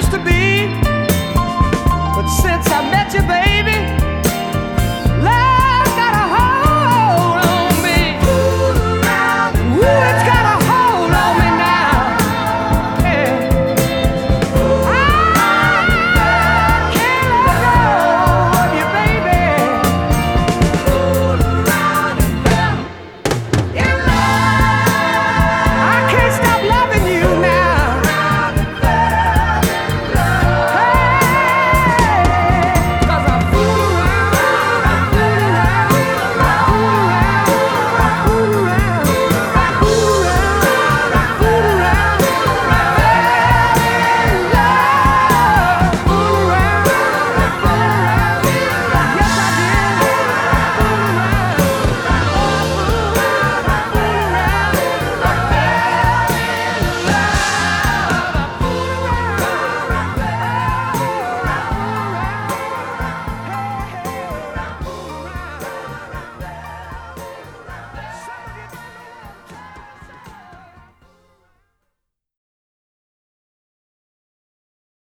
used to be